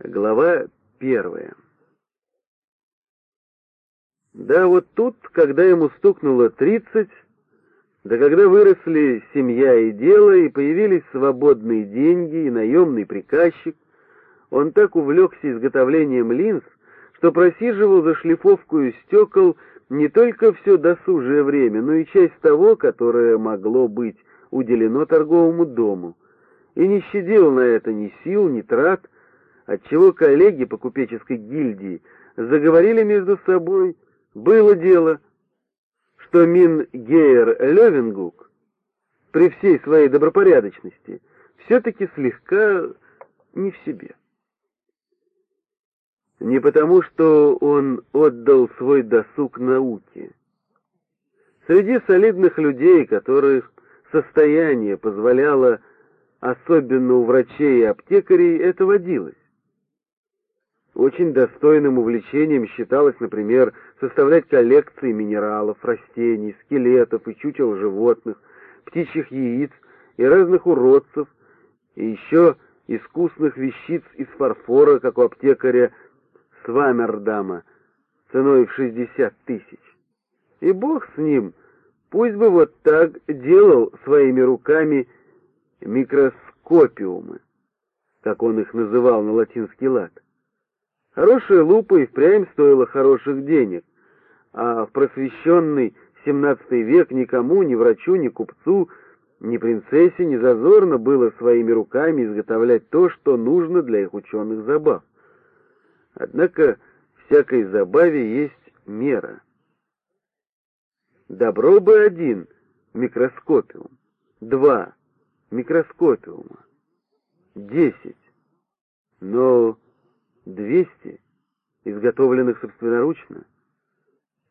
Глава первая. Да, вот тут, когда ему стукнуло тридцать, да когда выросли семья и дело, и появились свободные деньги и наемный приказчик, он так увлекся изготовлением линз, что просиживал за шлифовку стекол не только все досужее время, но и часть того, которое могло быть уделено торговому дому, и не щадил на это ни сил, ни трат, отчего коллеги по купеческой гильдии заговорили между собой, было дело, что Мин Гейер Левенгук при всей своей добропорядочности все-таки слегка не в себе. Не потому, что он отдал свой досуг науке. Среди солидных людей, которых состояние позволяло, особенно у врачей и аптекарей, это водилось. Очень достойным увлечением считалось, например, составлять коллекции минералов, растений, скелетов и чучел животных, птичьих яиц и разных уродцев, и еще искусных вещиц из фарфора, как у аптекаря Свамердама, ценой в шестьдесят тысяч. И бог с ним, пусть бы вот так делал своими руками микроскопиумы, как он их называл на латинский лад. Хорошая лупа и впрямь стоила хороших денег, а в просвещенный XVII век никому, ни врачу, ни купцу, ни принцессе не зазорно было своими руками изготовлять то, что нужно для их ученых забав. Однако всякой забаве есть мера. Добро бы один микроскопиум, два микроскопиума, десять, но двести, изготовленных собственноручно.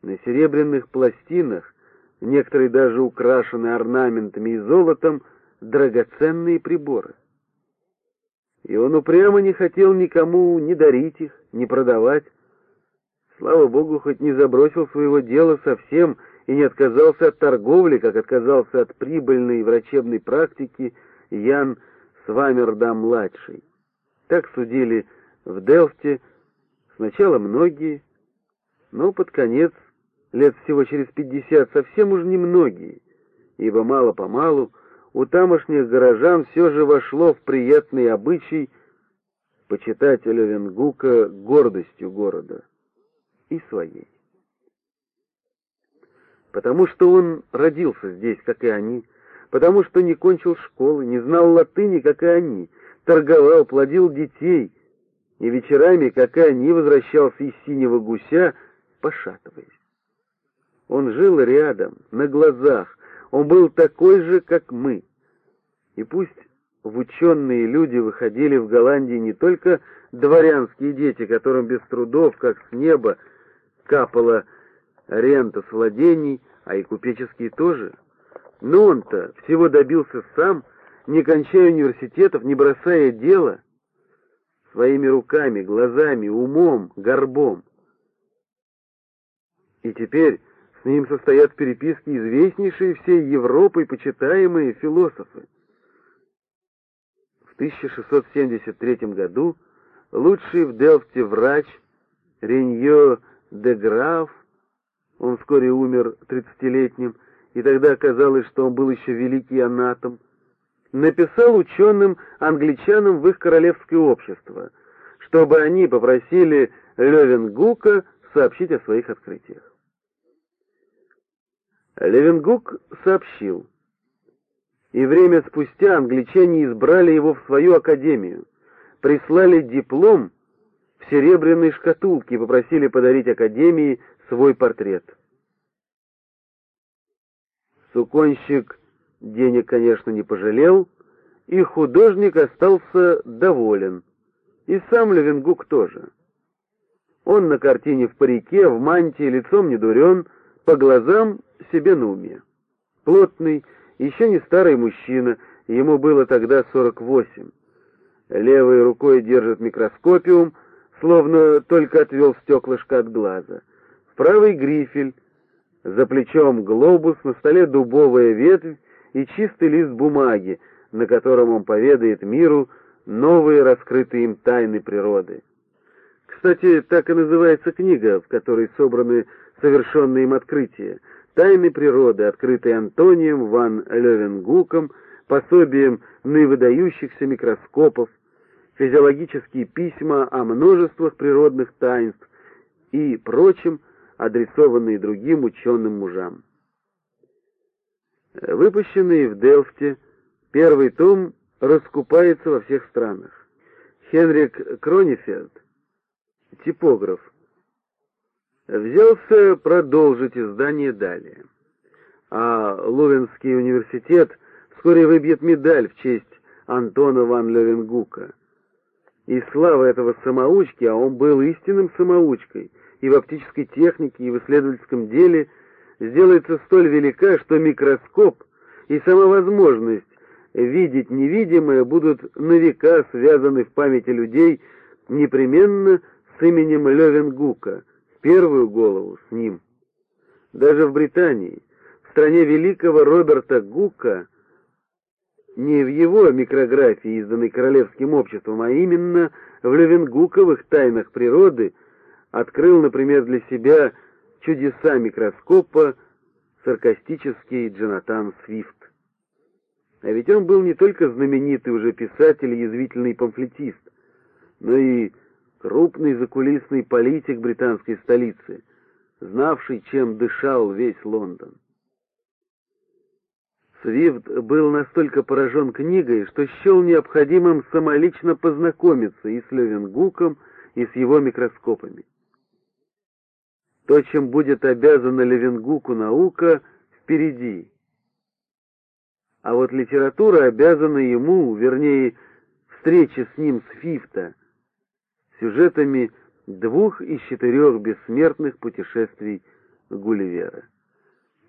На серебряных пластинах, некоторые даже украшены орнаментами и золотом, драгоценные приборы. И он упрямо не хотел никому ни дарить их, ни продавать. Слава Богу, хоть не забросил своего дела совсем и не отказался от торговли, как отказался от прибыльной врачебной практики Ян Свамерда-младший. Так судили в Делфте сначала многие, но под конец, лет всего через пятьдесят, совсем уж немногие, ибо мало-помалу у тамошних горожан все же вошло в приятный обычай почитать Левенгука гордостью города и своей. Потому что он родился здесь, как и они, потому что не кончил школы, не знал латыни, как и они, торговал, плодил детей — и вечерами, как и они, возвращался из синего гуся, пошатываясь. Он жил рядом, на глазах, он был такой же, как мы. И пусть в ученые люди выходили в Голландии не только дворянские дети, которым без трудов, как с неба, капала рента с владений, а и купеческие тоже. Но он-то всего добился сам, не кончая университетов, не бросая дела — своими руками, глазами, умом, горбом. И теперь с ним состоят в переписке известнейшие всей Европой почитаемые философы. В 1673 году лучший в Делфте врач Реньо де Граф, он вскоре умер тридцатилетним, и тогда оказалось, что он был еще великий анатом, написал ученым-англичанам в их королевское общество, чтобы они попросили Левенгука сообщить о своих открытиях. Левенгук сообщил, и время спустя англичане избрали его в свою академию, прислали диплом в серебряной шкатулке и попросили подарить академии свой портрет. Суконщик Денег, конечно, не пожалел, и художник остался доволен. И сам Левенгук тоже. Он на картине в парике, в мантии, лицом не дурен, по глазам себе на уме. Плотный, еще не старый мужчина, ему было тогда сорок восемь. Левой рукой держит микроскопиум, словно только отвел стеклышко от глаза. В правый грифель, за плечом глобус, на столе дубовая ветвь, и чистый лист бумаги, на котором он поведает миру новые раскрытые им тайны природы. Кстати, так и называется книга, в которой собраны совершенные им открытия. «Тайны природы», открытые Антонием ван Левенгуком, пособием наивыдающихся микроскопов, физиологические письма о множествах природных таинств и прочим, адресованные другим ученым мужам. Выпущенный в Делфте, первый том раскупается во всех странах. Хенрик Кронефельд, типограф, взялся продолжить издание далее. А Ловенский университет вскоре выбьет медаль в честь Антона ван Левенгука. И слава этого самоучки, а он был истинным самоучкой, и в оптической технике, и в исследовательском деле, сделается столь велика, что микроскоп и сама возможность видеть невидимое будут на века связаны в памяти людей непременно с именем Левенгука, первую голову с ним. Даже в Британии, в стране великого Роберта Гука, не в его микрографии, изданной Королевским обществом, а именно в Левенгуковых тайнах природы, открыл, например, для себя чудеса микроскопа саркастический Джонатан Свифт. А ведь он был не только знаменитый уже писатель и язвительный памфлетист, но и крупный закулисный политик британской столицы, знавший, чем дышал весь Лондон. Свифт был настолько поражен книгой, что счел необходимым самолично познакомиться и с Левенгуком, и с его микроскопами. То, чем будет обязана Левенгуку наука, впереди. А вот литература обязана ему, вернее, встрече с ним с Фифта, сюжетами двух из четырех бессмертных путешествий Гулливера.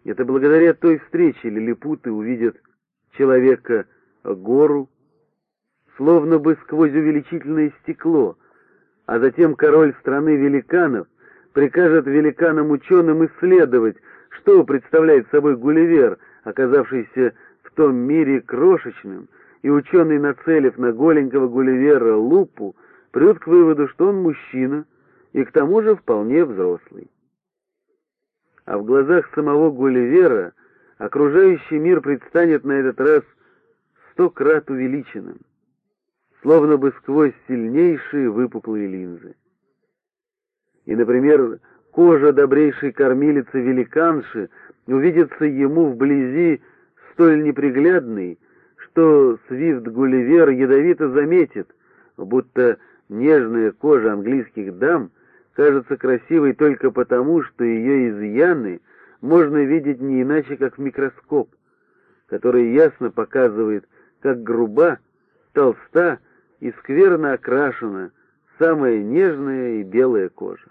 Это благодаря той встрече лилипуты увидят человека-гору, словно бы сквозь увеличительное стекло, а затем король страны великанов прикажет великанам-ученым исследовать, что представляет собой Гулливер, оказавшийся в том мире крошечным, и ученый, нацелив на голенького Гулливера лупу, придет к выводу, что он мужчина и к тому же вполне взрослый. А в глазах самого Гулливера окружающий мир предстанет на этот раз сто крат увеличенным, словно бы сквозь сильнейшие выпуклые линзы. И, например, кожа добрейшей кормилицы великанши увидится ему вблизи столь неприглядной, что Свифт Гулливер ядовито заметит, будто нежная кожа английских дам кажется красивой только потому, что ее изъяны можно видеть не иначе, как в микроскоп, который ясно показывает, как груба, толста и скверно окрашена самая нежная и белая кожа.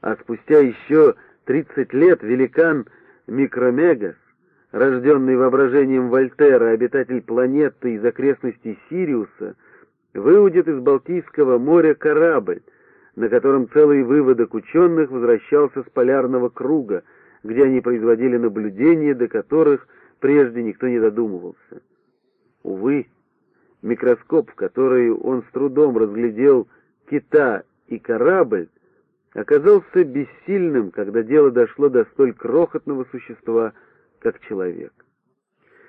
А спустя еще 30 лет великан Микромегас, рожденный воображением Вольтера, обитатель планеты из окрестностей Сириуса, выудит из Балтийского моря корабль, на котором целый выводок ученых возвращался с полярного круга, где они производили наблюдения, до которых прежде никто не додумывался. Увы, микроскоп, в который он с трудом разглядел кита и корабль, оказался бессильным, когда дело дошло до столь крохотного существа, как человек.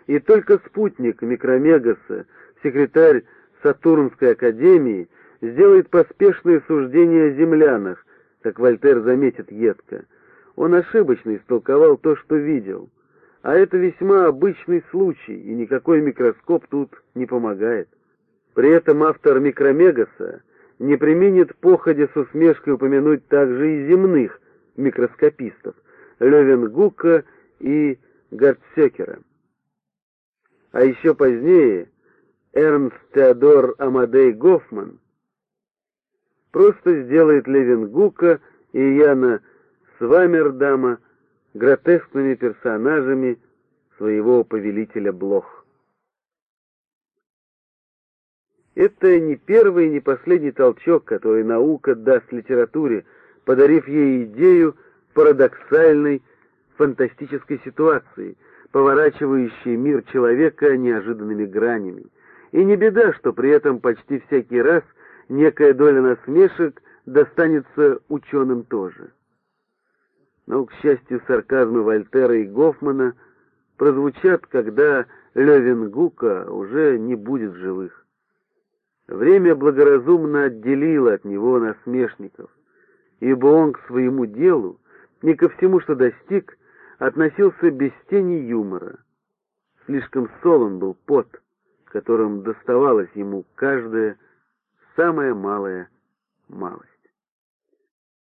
И только спутник Микромегаса, секретарь Сатурнской академии, сделает поспешное суждение о землянах, как Вольтер заметит едко. Он ошибочно истолковал то, что видел. А это весьма обычный случай, и никакой микроскоп тут не помогает. При этом автор Микромегаса не применит походя с усмешкой упомянуть также и земных микроскопистов Левенгука и Гартсекера. А еще позднее Эрнст Теодор Амадей Гофман просто сделает Левенгука и Яна Свамердама гротескными персонажами своего повелителя Блох. Это не первый и не последний толчок, который наука даст литературе, подарив ей идею парадоксальной фантастической ситуации, поворачивающие мир человека неожиданными гранями. И не беда, что при этом почти всякий раз некая доля насмешек достанется ученым тоже. Но, к счастью, сарказмы Вольтера и Гофмана прозвучат, когда Левенгука уже не будет живых. Время благоразумно отделило от него насмешников, ибо он к своему делу, не ко всему, что достиг, относился без тени юмора. Слишком солон был пот, которым доставалась ему каждая самая малая малость.